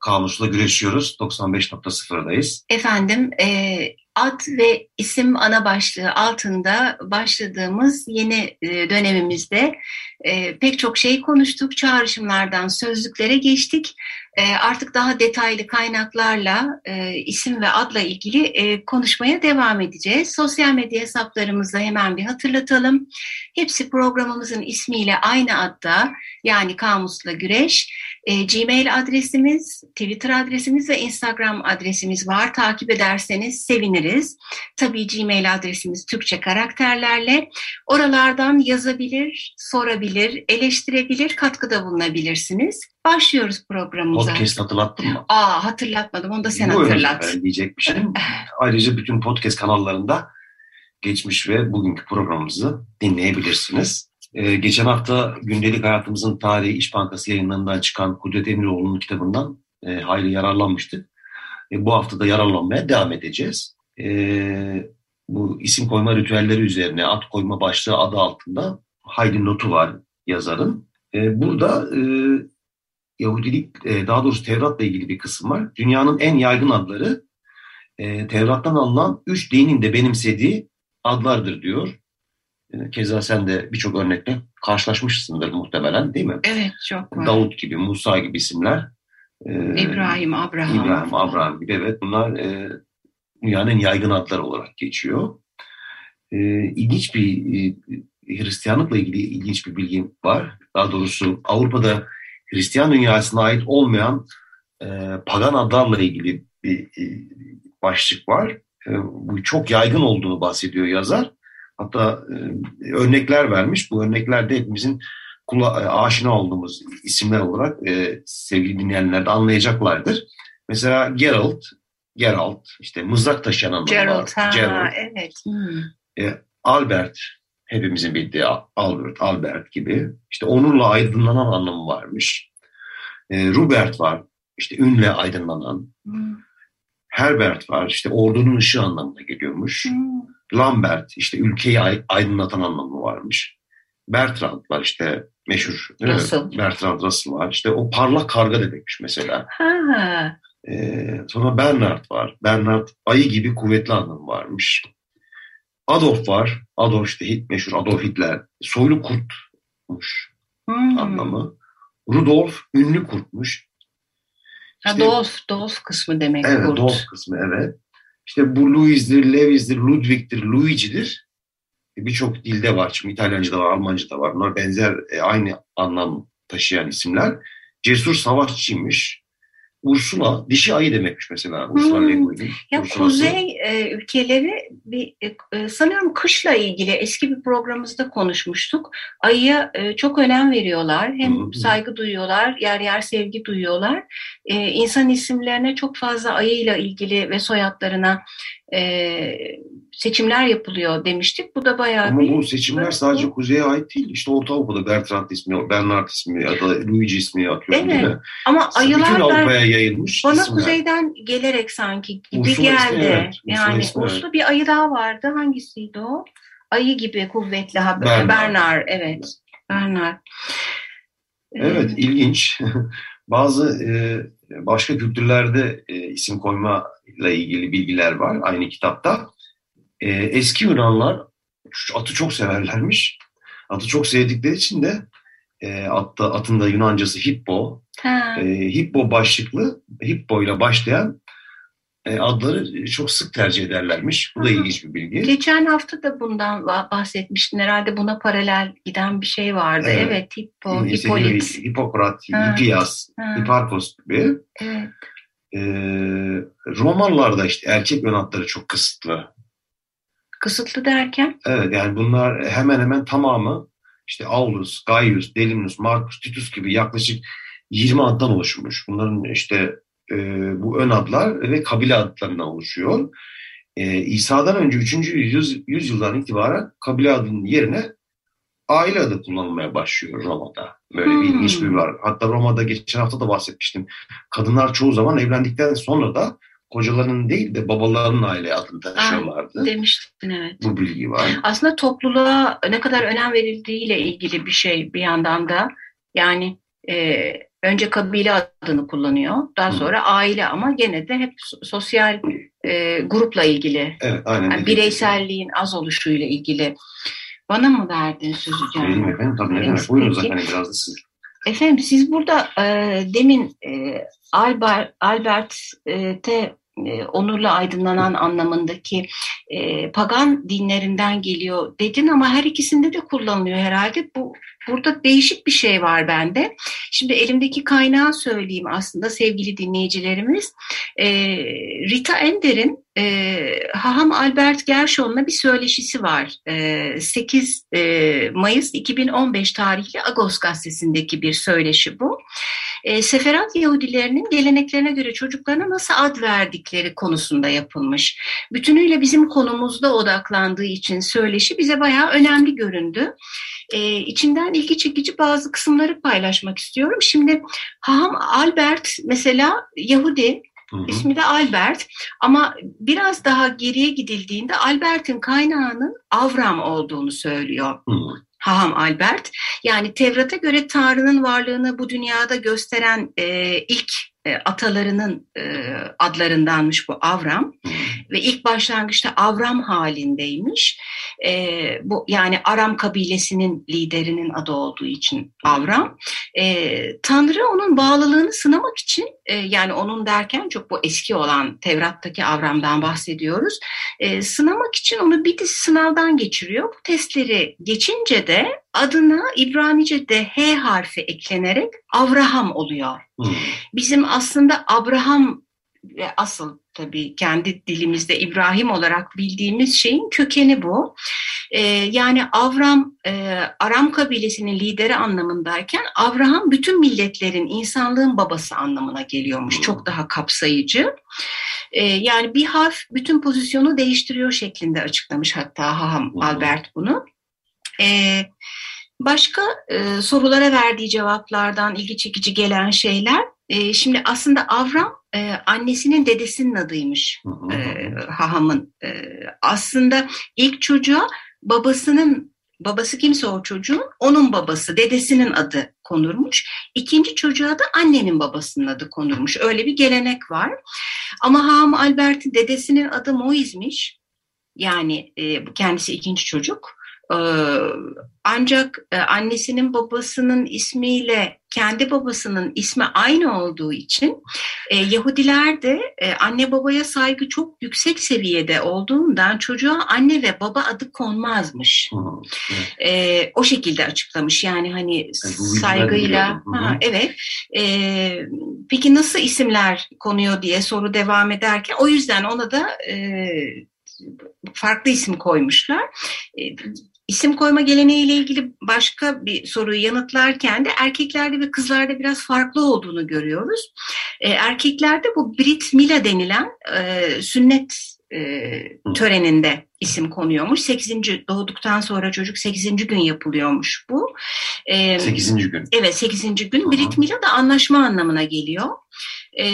Kamusla güreşiyoruz. 95.0'dayız. Efendim e, ad ve isim ana başlığı altında başladığımız yeni e, dönemimizde e, pek çok şey konuştuk. Çağrışımlardan sözlüklere geçtik. E, artık daha detaylı kaynaklarla e, isim ve adla ilgili e, konuşmaya devam edeceğiz. Sosyal medya hesaplarımızı hemen bir hatırlatalım. Hepsi programımızın ismiyle aynı adda yani Kamusla Güreş. E, Gmail adresimiz, Twitter adresimiz ve Instagram adresimiz var. Takip ederseniz seviniriz. Tabii Gmail adresimiz Türkçe karakterlerle. Oralardan yazabilir, sorabilir, eleştirebilir, katkıda bulunabilirsiniz. Başlıyoruz programımıza. Podcast hatırlattın mı? Aa hatırlatmadım. Onu da sen Bu hatırlat. Ben diyecek bir şey. Ayrıca bütün podcast kanallarında geçmiş ve bugünkü programımızı dinleyebilirsiniz. Ee, geçen hafta gündelik hayatımızın tarihi İş Bankası yayınlarından çıkan Kudret Emiroğlu'nun kitabından e, hayli yararlanmıştık. E, bu hafta da yararlanmaya devam edeceğiz. E, bu isim koyma ritüelleri üzerine ad koyma başlığı adı altında hayli notu var yazarın. E, burada e, Yahudilik, e, daha doğrusu Tevrat'la ilgili bir kısım var. Dünyanın en yaygın adları e, Tevrat'tan alınan üç dinin de benimsediği adlardır diyor. E, keza sen de birçok örnekle karşılaşmışsındır muhtemelen değil mi? Evet çok var. Davut gibi, Musa gibi isimler. E, İbrahim, Abraham. İbrahim, Abraham gibi evet bunlar e, dünyanın en yaygın adları olarak geçiyor. E, ilginç bir e, Hristiyanlıkla ilgili ilginç bir bilgim var. Daha doğrusu Avrupa'da Hristiyan dünyasına ait olmayan e, pagan adlarla ilgili bir e, başlık var. E, bu çok yaygın olduğunu bahsediyor yazar. Hatta e, örnekler vermiş. Bu örnekler de hepimizin kula, e, aşina olduğumuz isimler olarak e, sevgili dinleyenler de anlayacaklardır. Mesela Geralt, Geralt işte mızrak taşıyan anlamı Gerald, var. ha, Geralt. evet. Hmm. E, Albert, hepimizin bildiği Albert, Albert gibi. İşte onurla aydınlanan anlamı varmış. E, Rupert var, işte ünle aydınlanan. Hmm. Herbert var, işte ordunun ışığı anlamına geliyormuş. Hmm. Lambert, işte ülkeyi ay- aydınlatan anlamı varmış. Bertrand var işte meşhur. Russell. Bertrand Russell var. İşte o parlak karga demekmiş mesela. Ha, Ee, sonra Bernard var. Bernard ayı gibi kuvvetli anlamı varmış. Adolf var. Adolf işte meşhur Adolf Hitler. Soylu kurtmuş hmm. anlamı. Rudolf ünlü kurtmuş. Ha, İşte- Dolf, Dolf kısmı demek Evet, kurt. Dolf kısmı evet. İşte bu Louis'dir, Lewis'dir, Ludwig'dir, Luigi'dir. E, Birçok dilde var. Şimdi İtalyanca'da var, Almanca'da var. Bunlar benzer, e, aynı anlam taşıyan isimler. Cesur savaşçıymış. Ursula, dişi ayı demekmiş mesela. Ursula Hmm. Le Guin'in. Ya Ursula'sı. kuzey e, ülkeleri bir e, sanıyorum kışla ilgili eski bir programımızda konuşmuştuk. Ayıya e, çok önem veriyorlar. Hem hı. saygı duyuyorlar, yer yer sevgi duyuyorlar. E, insan isimlerine çok fazla ayıyla ilgili ve soyadlarına e, seçimler yapılıyor demiştik. Bu da bayağı Ama bir bu seçimler sadece kuzeye ait değil. İşte Orta Avrupa'da Bertrand ismi, Bernard ismi ya da Luigi ismi atıyorum değil Evet. mi? ama Bütün ayılar da Avrupa'ya yayılmış bana isimler. kuzeyden gelerek sanki gibi Ursula ismi, geldi. evet. Ursula yani ismi, Ursula bir ayı daha vardı. Hangisiydi o? Ayı gibi kuvvetli haber. Bernard. Bernard. evet. Bernard. Evet, Ee, ilginç. Bazı e, başka kültürlerde e, isim koyma ile ilgili bilgiler var aynı kitapta. E, eski Yunanlar atı çok severlermiş. Atı çok sevdikleri için de e, atta, atın da Yunancası hippo, e, Hippo başlıklı, Hippo ile başlayan e, adları çok sık tercih ederlermiş. Bu da ilginç bir bilgi. Geçen hafta da bundan bahsetmiştin. Herhalde buna paralel giden bir şey vardı. Evet, evet Hippo, işte Hippolit. Hipokrat, Hippias, Hipparkos gibi. Evet. Ee, romanlarda işte erkek ön adları çok kısıtlı. Kısıtlı derken? Evet yani bunlar hemen hemen tamamı işte Aulus, Gaius, Delinus, Marcus, Titus gibi yaklaşık 20 addan oluşmuş. Bunların işte e, bu ön adlar ve kabile adlarından oluşuyor. E, İsa'dan önce 3. Yüz, yüzyıldan itibaren kabile adının yerine aile adı kullanılmaya başlıyor Roma'da. Böyle hmm. bir ilginç bir var. Hatta Roma'da geçen hafta da bahsetmiştim. Kadınlar çoğu zaman evlendikten sonra da kocalarının değil de babalarının aile adını taşıyorlardı. Ah, demiştin evet. Bu bilgi var. Aslında topluluğa ne kadar önem verildiğiyle ilgili bir şey bir yandan da. Yani e, önce kabile adını kullanıyor. Daha sonra hmm. aile ama gene de hep sosyal e, grupla ilgili. Evet aynen. Yani bireyselliğin az oluşuyla ilgili. Bana mı verdin sözü canım? Benim efendim tabii ne demek. Buyurun zaten biraz da siz. Efendim siz burada e, demin e, Albert, Albert e, e, onurla aydınlanan anlamındaki e, pagan dinlerinden geliyor dedin ama her ikisinde de kullanılıyor herhalde. Bu burada değişik bir şey var bende. Şimdi elimdeki kaynağı söyleyeyim aslında sevgili dinleyicilerimiz. E, Rita Ender'in e, Haham Albert Gershon'la bir söyleşisi var. E, 8 e, Mayıs 2015 tarihli Agos gazetesindeki bir söyleşi bu. E, Seferat Yahudilerinin geleneklerine göre çocuklarına nasıl ad verdikleri konusunda yapılmış. Bütünüyle bizim konumuzda odaklandığı için söyleşi bize bayağı önemli göründü. E, içinden ilgi çekici bazı kısımları paylaşmak istiyorum. Şimdi Haham Albert mesela Yahudi Hı hı. İsmi de Albert ama biraz daha geriye gidildiğinde Albert'in kaynağının Avram olduğunu söylüyor. Hı hı. Haham Albert. Yani Tevrat'a göre Tanrı'nın varlığını bu dünyada gösteren e, ilk e, atalarının e, adlarındanmış bu Avram ve ilk başlangıçta Avram halindeymiş. E, bu yani Aram kabilesinin liderinin adı olduğu için Avram. E, Tanrı onun bağlılığını sınamak için e, yani onun derken çok bu eski olan Tevrat'taki Avram'dan bahsediyoruz. E, sınamak için onu bir dizi sınavdan geçiriyor. Bu testleri geçince de adına İbranice'de H harfi eklenerek Avraham oluyor. Hmm. Bizim aslında Abraham ve asıl tabii kendi dilimizde İbrahim olarak bildiğimiz şeyin kökeni bu. Ee, yani Avram e, Aram kabilesinin lideri anlamındayken Avraham bütün milletlerin insanlığın babası anlamına geliyormuş. Çok daha kapsayıcı. Ee, yani bir harf bütün pozisyonu değiştiriyor şeklinde açıklamış hatta Haham Albert bunu. Ee, Başka e, sorulara verdiği cevaplardan ilgi çekici gelen şeyler, e, şimdi aslında Avram e, annesinin dedesinin adıymış e, Haham'ın. E, aslında ilk çocuğa babasının, babası kimse o çocuğun, onun babası, dedesinin adı konurmuş. İkinci çocuğa da annenin babasının adı konurmuş. Öyle bir gelenek var. Ama Haham Albert'in dedesinin adı Moiz'miş. Yani e, kendisi ikinci çocuk. Ee, ancak e, annesinin babasının ismiyle kendi babasının ismi aynı olduğu için e, Yahudiler de e, anne babaya saygı çok yüksek seviyede olduğundan çocuğa anne ve baba adı konmazmış. Hı, evet. o şekilde açıklamış yani hani yani saygıyla. Ha, evet. Peki nasıl isimler konuyor diye soru devam ederken o yüzden ona da farklı isim koymuşlar. İsim koyma geleneğiyle ilgili başka bir soruyu yanıtlarken de erkeklerde ve kızlarda biraz farklı olduğunu görüyoruz. E, erkeklerde bu Brit Mila denilen e, sünnet e, töreninde isim konuyormuş. 8. doğduktan sonra çocuk 8. gün yapılıyormuş bu. E, 8. gün. Evet 8. gün. Hı-hı. Brit Mila da anlaşma anlamına geliyor. E,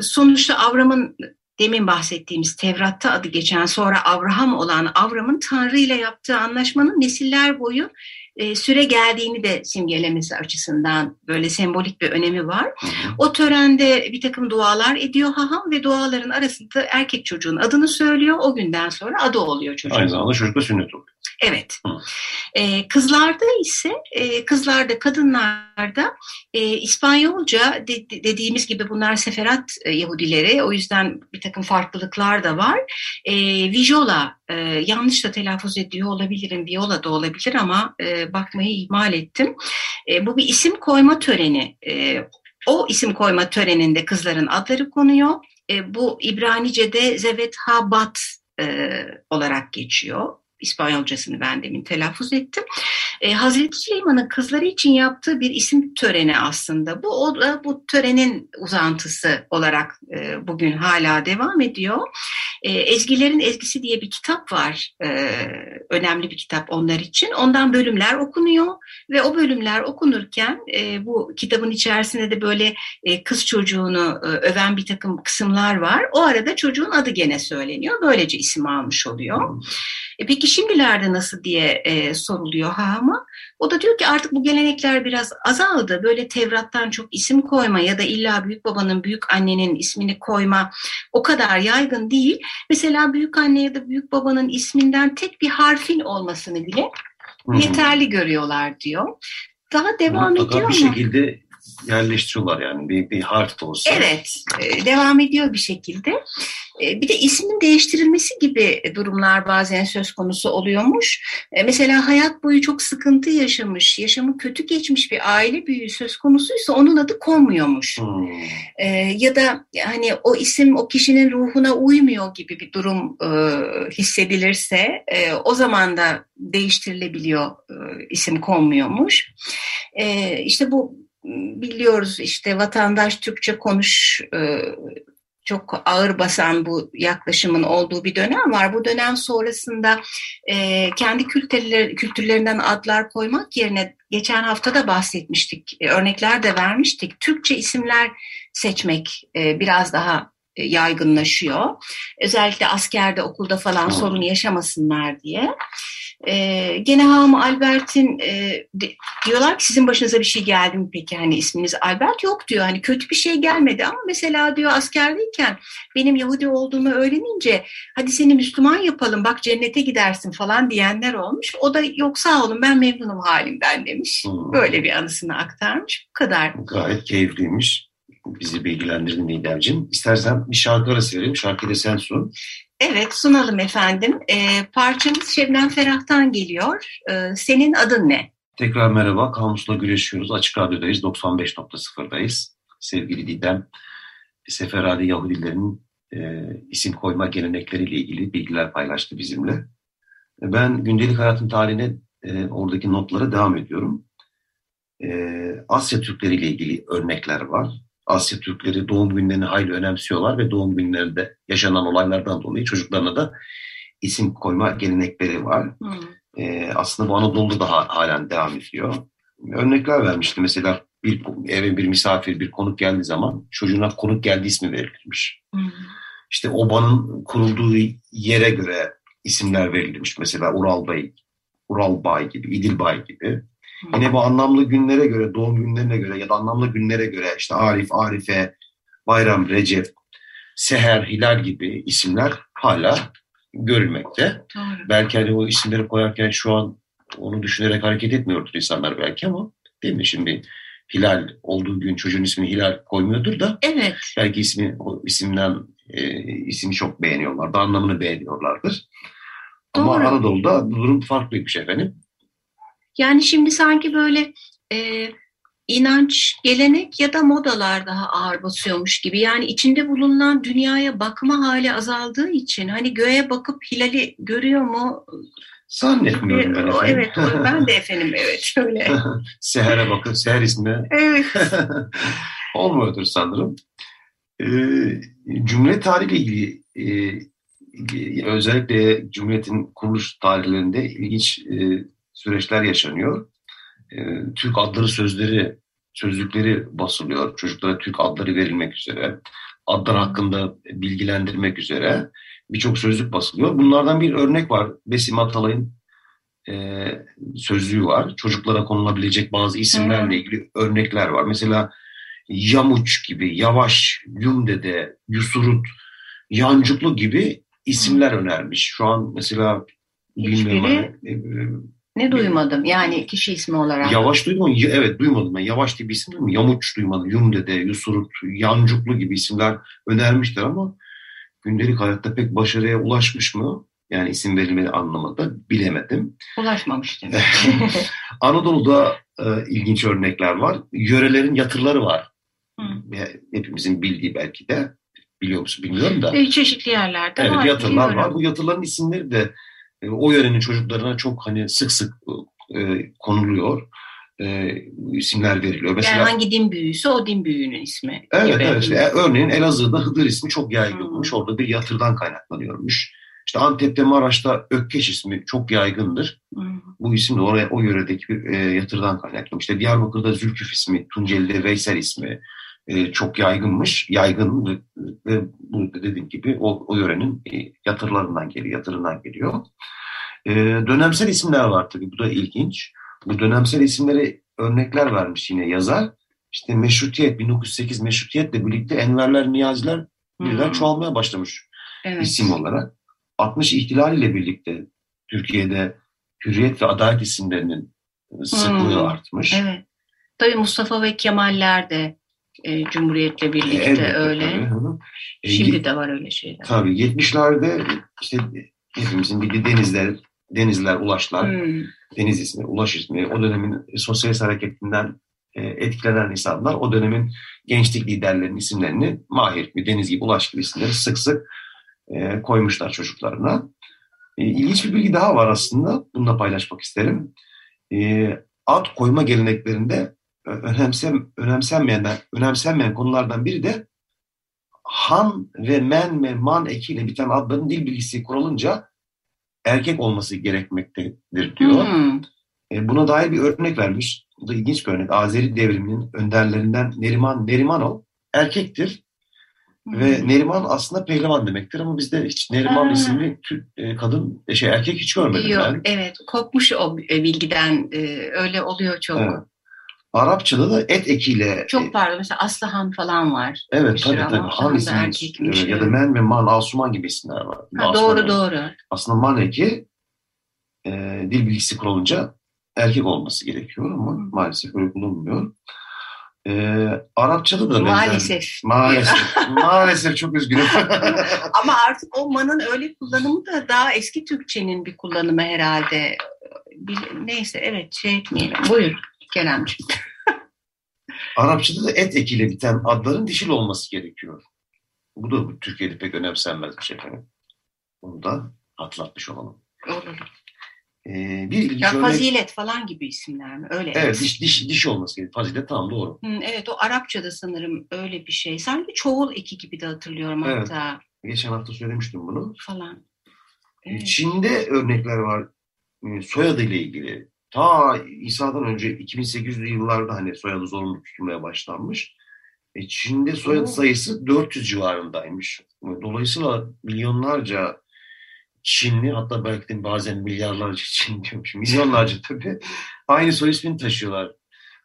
sonuçta Avram'ın demin bahsettiğimiz Tevrat'ta adı geçen sonra Avraham olan Avram'ın Tanrı ile yaptığı anlaşmanın nesiller boyu e, süre geldiğini de simgelemesi açısından böyle sembolik bir önemi var. O törende bir takım dualar ediyor haham ve duaların arasında erkek çocuğun adını söylüyor. O günden sonra adı oluyor çocuğun. Aynı zamanda çocuk da sünnet oluyor. Evet. E, kızlarda ise e, kızlarda kadınlarda e, İspanyolca de, dediğimiz gibi bunlar seferat e, Yahudileri o yüzden bir takım farklılıklar da var. E, Vijola e, yanlış da telaffuz ediyor olabilirim Viola da olabilir ama e, bakmayı ihmal ettim. E, bu bir isim koyma töreni. E, o isim koyma töreninde kızların adları konuyor. E, bu İbranice'de Zevet Habat e, olarak geçiyor. İspanyolcasını ben demin telaffuz ettim. E, Hazreti Süleyman'ın kızları için yaptığı bir isim töreni aslında. Bu o, bu törenin uzantısı olarak e, bugün hala devam ediyor. E, Ezgilerin Ezgisi diye bir kitap var. E, önemli bir kitap onlar için. Ondan bölümler okunuyor ve o bölümler okunurken e, bu kitabın içerisinde de böyle e, kız çocuğunu e, öven bir takım kısımlar var. O arada çocuğun adı gene söyleniyor. Böylece isim almış oluyor. E, peki şimdilerde nasıl diye e, soruluyor Hama. O da diyor ki artık bu gelenekler biraz azaldı. Böyle Tevrat'tan çok isim koyma ya da illa büyük babanın, büyük annenin ismini koyma o kadar yaygın değil. Mesela büyük anne ya da büyük babanın isminden tek bir harfin olmasını bile Hı-hı. yeterli görüyorlar diyor. Daha devam Mutlaka ediyor bir ama. şekilde yerleştiriyorlar yani bir, bir harf de olsa. Evet, e, devam ediyor bir şekilde. E, bir de ismin değiştirilmesi gibi durumlar bazen söz konusu oluyormuş. E, mesela hayat boyu çok sıkıntı yaşamış, yaşamı kötü geçmiş bir aile büyüğü söz konusuysa onun adı konmuyormuş. Hmm. Ya da hani o isim o kişinin ruhuna uymuyor gibi bir durum hissedilirse o zaman da değiştirilebiliyor, isim konmuyormuş. İşte bu biliyoruz işte vatandaş Türkçe konuş e, çok ağır basan bu yaklaşımın olduğu bir dönem var. Bu dönem sonrasında e, kendi kültürler, kültürlerinden adlar koymak yerine geçen hafta da bahsetmiştik, e, örnekler de vermiştik. Türkçe isimler seçmek e, biraz daha e, yaygınlaşıyor. Özellikle askerde, okulda falan sorun yaşamasınlar diye. E, gene Ham Albert'in e, diyorlar ki sizin başınıza bir şey geldi mi peki hani isminiz Albert yok diyor hani kötü bir şey gelmedi ama mesela diyor askerdeyken benim Yahudi olduğumu öğrenince hadi seni Müslüman yapalım bak cennete gidersin falan diyenler olmuş. O da yok sağ olun ben memnunum halimden demiş. Hmm. Böyle bir anısını aktarmış. Bu kadar. Gayet keyifliymiş. Bizi bilgilendirdin Nidemciğim. İstersen bir şarkı arası verelim. Şarkıyı da sen sun. Evet sunalım efendim. E, parçamız Şebnem Ferah'tan geliyor. E, senin adın ne? Tekrar merhaba. Kamusla güreşiyoruz. Açık Radyo'dayız. 95.0'dayız. Sevgili Didem, Seferadi Yahudilerin e, isim koyma gelenekleriyle ilgili bilgiler paylaştı bizimle. Ben gündelik hayatın tarihine e, oradaki notlara devam ediyorum. E, Asya Türkleri ile ilgili örnekler var. Asya Türkleri doğum günlerini hayli önemsiyorlar ve doğum günlerinde yaşanan olaylardan dolayı çocuklarına da isim koyma gelenekleri var. Hmm. Ee, aslında bu Anadolu'da da halen devam ediyor. Örnekler vermişti mesela bir eve bir misafir, bir konuk geldiği zaman çocuğuna konuk geldi ismi verilmiş. Hmm. İşte obanın kurulduğu yere göre isimler verilmiş. Mesela Ural Bey, Ural Bay gibi, İdil Bay gibi. Yine bu anlamlı günlere göre, doğum günlerine göre ya da anlamlı günlere göre işte Arif, Arife, Bayram, Recep, Seher, Hilal gibi isimler hala görülmekte. Doğru. Belki hani o isimleri koyarken şu an onu düşünerek hareket etmiyordur insanlar belki ama değil mi şimdi Hilal olduğu gün çocuğun ismini Hilal koymuyordur da evet. belki ismi o isimden e, ismi çok beğeniyorlar da anlamını beğeniyorlardır. Doğru. Ama Anadolu'da durum farklıymış efendim. Yani şimdi sanki böyle e, inanç, gelenek ya da modalar daha ağır basıyormuş gibi. Yani içinde bulunan dünyaya bakma hali azaldığı için hani göğe bakıp hilali görüyor mu? Zannetmiyorum ben efendim. Evet, ben de efendim evet öyle. Seher'e bakın, Seher ismi. Evet. Olmuyordur sanırım. Ee, cümle tarihiyle ilgili e, özellikle Cumhuriyet'in kuruluş tarihlerinde ilginç e, süreçler yaşanıyor. E, Türk adları sözleri, sözlükleri basılıyor. Çocuklara Türk adları verilmek üzere. Adlar hakkında bilgilendirmek üzere birçok sözlük basılıyor. Bunlardan bir örnek var. Besim Atalay'ın e, sözlüğü var. Çocuklara konulabilecek bazı isimlerle ilgili örnekler var. Mesela Yamuç gibi, Yavaş, Yumdede, Yusurut, Yancuklu gibi isimler önermiş. Şu an mesela bilmiyorum. Hani, e, ne duymadım yani kişi ismi olarak. Yavaş ama evet duymadım ben. Yavaş diye bir isim duydum. Yamuç duymadım. Yumdede, Yusurut, Yancuklu gibi isimler önermişler ama gündelik hayatta pek başarıya ulaşmış mı? Yani isim verilmeli anlamında bilemedim. Ulaşmamış demek. Anadolu'da e, ilginç örnekler var. Yörelerin yatırları var. Hı. Hepimizin bildiği belki de biliyor musun bilmiyorum da. E, Çeşitli yerlerde Evet var. yatırlar var. Bu yatırların isimleri de e, o yörenin çocuklarına çok hani sık sık e, konuluyor. E, isimler veriliyor. Mesela Yani hangi din büyüğüyse o din büyüğünün ismi. Evet gibi. evet. İşte, örneğin Elazığ'da Hıdır ismi çok yaygınmış. Hmm. Orada bir yatırdan kaynaklanıyormuş. İşte Antep'te Maraş'ta Ökkeş ismi çok yaygındır. Hı. Bu isim de oraya o yöredeki bir e, yatırdan kaynaklanmış. İşte Diyarbakır'da Zülküf ismi, Tunceli'de Veysel ismi e, çok yaygınmış. Yaygın ve, bu dediğim gibi o, o yörenin e, yatırlarından geliyor, yatırından geliyor. E, dönemsel isimler var tabii. Bu da ilginç. Bu dönemsel isimleri örnekler vermiş yine yazar. İşte meşrutiyet, 1908 meşrutiyetle birlikte Enverler, Niyaziler birden Hı. çoğalmaya başlamış Evet. isim olarak. 60 ihtilal ile birlikte Türkiye'de hürriyet ve adalet isimlerinin sıklığı Hmm. artmış. Evet. Tabii Mustafa ve Kemaller de e, Cumhuriyet'le birlikte Elbette öyle. tabii. E, Şimdi de var öyle şeyler. Tabii 70'lerde işte hepimizin bildiği denizler, denizler, ulaşlar, Hmm. deniz ismi, ulaş ismi, o dönemin sosyalist hareketinden e, etkilenen insanlar o dönemin gençlik liderlerinin isimlerini Mahir gibi, Deniz gibi, Ulaş gibi isimleri sık sık e, koymuşlar çocuklarına. E, ilginç bir bilgi daha var aslında. Bunu da paylaşmak isterim. E, ad koyma geleneklerinde önemsem, önemsenmeyen, önemsenmeyen konulardan biri de han ve men ve man ekiyle biten adların dil bilgisi kurulunca erkek olması gerekmektedir diyor. Hmm. E, buna dair bir örnek vermiş. Bu da ilginç bir örnek. Azeri devriminin önderlerinden Neriman Nerimanov erkektir ve Hmm. Neriman aslında pehlivan demektir ama bizde hiç Neriman Ha. isimli e, kadın e, şey erkek hiç görmedim Yok, ben. evet kopmuş o e, bilgiden öyle oluyor çok. Evet. Arapçada da et ekiyle e, Çok pardon mesela Aslıhan falan var. evet tabii tabii Han e, ya da. Men ve Man Asuman gibi isimler var. Ha, Asuman doğru yani. doğru. Aslında Man eki e, dil bilgisi kurulunca erkek olması gerekiyor ama Hı. maalesef öyle bulunmuyor. E, Arapçada da benzer- Maalesef. Maalesef. Maalesef çok üzgünüm. Ama artık o manın öyle kullanımı da daha eski Türkçenin bir kullanımı herhalde. Neyse evet şey etmeyelim. Buyur Keremciğim. Arapçada da et ekiyle biten adların dişil olması gerekiyor. Bu da Türkiye'de pek önemsenmez bir şey. Bunu da hatırlatmış olalım. Olur. Ee, bir ilginç Ya örnek- fazilet falan gibi isimler mi? Öyle. Evet diş, diş, diş olması gerekiyor. Fazilet tamam doğru. Hı, evet o Arapçada sanırım öyle bir şey. Sanki çoğul eki gibi de hatırlıyorum Evet. hatta Geçen hafta söylemiştim bunu. falan. Evet. Çin'de örnekler var e, soyadı ile ilgili. Ta İsa'dan önce 2800'lü yıllarda hani soyadı zorunlu tutulmaya başlanmış. E, Çin'de soyadı sayısı 400 civarındaymış. Dolayısıyla milyonlarca Çinli hatta belki de bazen milyarlarca Çin diyormuş. Milyonlarca tabii aynı soy ismini taşıyorlar.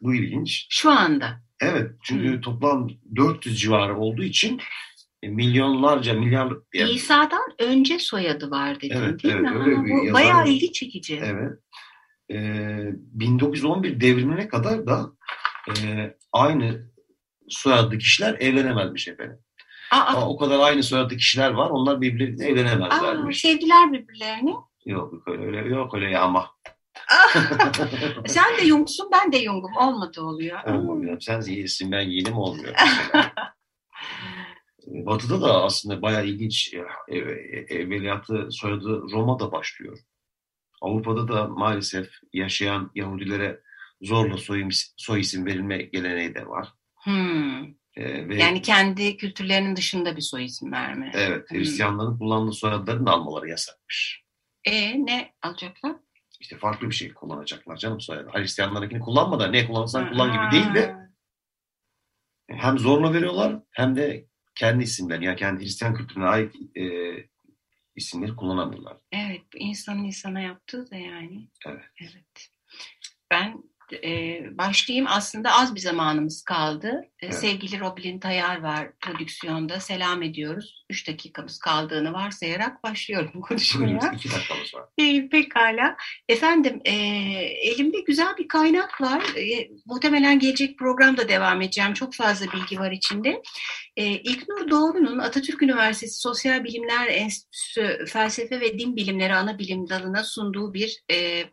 Bu ilginç. Şu anda. Evet çünkü Hmm. toplam 400 civarı olduğu için e, milyonlarca milyar yani İsa'dan önce soyadı var dedin Evet, değil evet, mi? öyle Ha, bir bu yazar bayağı ilgi çekici. Evet. Ee, 1911 devrimine kadar da e, aynı soyadlı kişiler evlenemezmiş efendim. Aa, Ama o kadar aynı soyadlı kişiler var. Onlar birbirleriyle aa, evlenemezlermiş. sevdiler birbirlerini. Yok öyle, öyle yok öyle ya ama. Sen de Jung'sun ben de Jung'um. Olmadı oluyor. Olmuyor. Sen iyisin ben yiyelim olmuyor. Ee, Batı'da da aslında bayağı ilginç e, ev- evveliyatı soyadı Roma'da başlıyor. Avrupa'da da maalesef yaşayan Yahudilere zorla soy, soy isim verilme geleneği de var. Hmm. Ee, ve Yani kendi kültürlerinin dışında bir soy isim verme. evet Hmm. Hristiyanların kullandığı soyadlarını da almaları yasakmış. E ne alacaklar? İşte farklı bir şey kullanacaklar canım soyadı. Hristiyanlarınkini kullanma da ne kullanırsan kullan gibi değil de hem zorla veriyorlar hem de kendi isimlerini yani kendi Hristiyan kültürüne ait e, isimleri kullanamıyorlar. Evet, insanın insana yaptığı da yani. Evet. Evet. Ben e, başlayayım. Aslında az bir zamanımız kaldı. Evet. Sevgili Robin Tayar var prodüksiyonda. Selam ediyoruz. Üç dakikamız kaldığını varsayarak başlıyorum konuşmaya. Buyurun, iki dakikamız var. E, pekala. Efendim e, elimde güzel bir kaynak var. E, muhtemelen gelecek programda devam edeceğim. Çok fazla bilgi var içinde. E, İlknur Doğru'nun Atatürk Üniversitesi Sosyal Bilimler Enstitüsü Felsefe ve Din Bilimleri ana bilim dalına sunduğu bir e,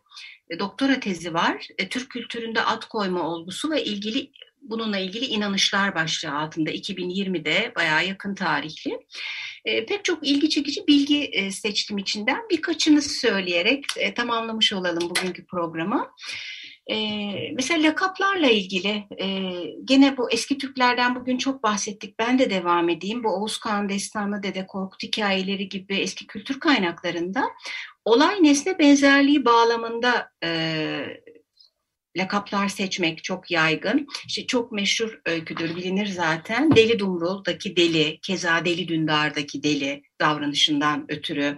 doktora tezi var. E, Türk kültüründe ad koyma olgusu ve ilgili bununla ilgili inanışlar başlığı altında 2020'de bayağı yakın tarihli. E, pek çok ilgi çekici bilgi e, seçtim içinden. Birkaçını söyleyerek e, tamamlamış olalım bugünkü programı. E, mesela lakaplarla ilgili e, gene bu eski Türklerden bugün çok bahsettik. Ben de devam edeyim. Bu Oğuz Kağan Destanı, Dede Korkut hikayeleri gibi eski kültür kaynaklarında olay nesne benzerliği bağlamında e, lakaplar seçmek çok yaygın. İşte çok meşhur öyküdür, bilinir zaten. Deli Dumrul'daki deli, keza Deli Dündar'daki deli davranışından ötürü.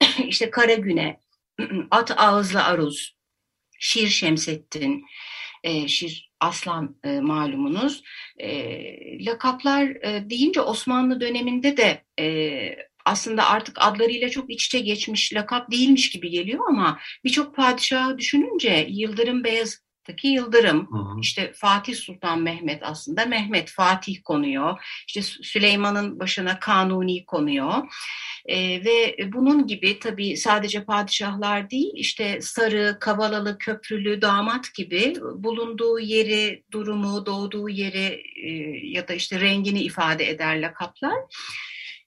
işte Kara Güne, At Ağızlı Aruz, Şir Şemsettin, e, Şir Aslan e, malumunuz. E, lakaplar e, deyince Osmanlı döneminde de e, aslında artık adlarıyla çok iç içe geçmiş lakap değilmiş gibi geliyor ama birçok padişahı düşününce Yıldırım Beyazıt'taki Yıldırım, Hı hı. işte Fatih Sultan Mehmet aslında Mehmet Fatih konuyor. İşte Sü- Süleyman'ın başına Kanuni konuyor. Ee, ve bunun gibi tabii sadece padişahlar değil işte Sarı, Kavalalı, Köprülü, Damat gibi bulunduğu yeri, durumu, doğduğu yeri e, ya da işte rengini ifade eder lakaplar.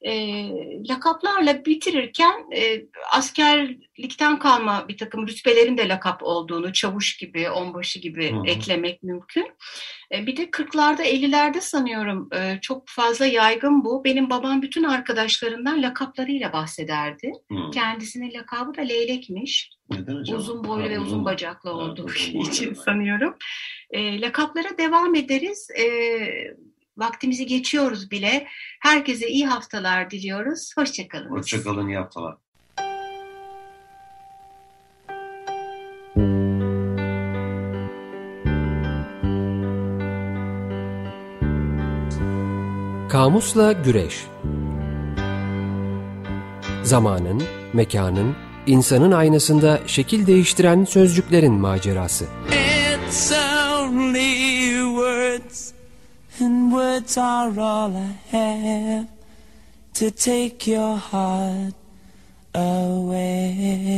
E, lakaplarla bitirirken e, askerlikten kalma bir takım rütbelerin de lakap olduğunu, çavuş gibi, onbaşı gibi Hı hı. eklemek mümkün. E, bir de 40'larda 50'lerde sanıyorum e, çok fazla yaygın bu. Benim babam bütün arkadaşlarından lakaplarıyla bahsederdi. Hı. Kendisinin lakabı da leylekmiş. Neden acaba? Uzun boylu Ha, ve uzun bacaklı Ha, olduğu uzun için sanıyorum. E, lakaplara devam ederiz. E, vaktimizi geçiyoruz bile. Herkese iyi haftalar diliyoruz. Hoşçakalın. Hoşçakalın, iyi haftalar. Kamusla Güreş Zamanın, mekanın, insanın aynasında şekil değiştiren sözcüklerin macerası. It's words, and words are all I have to take your heart away.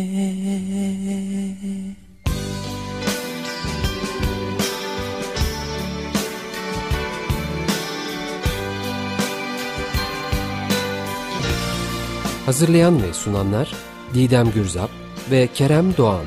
Hazırlayan ve sunanlar Didem Gürzap ve Kerem Doğan.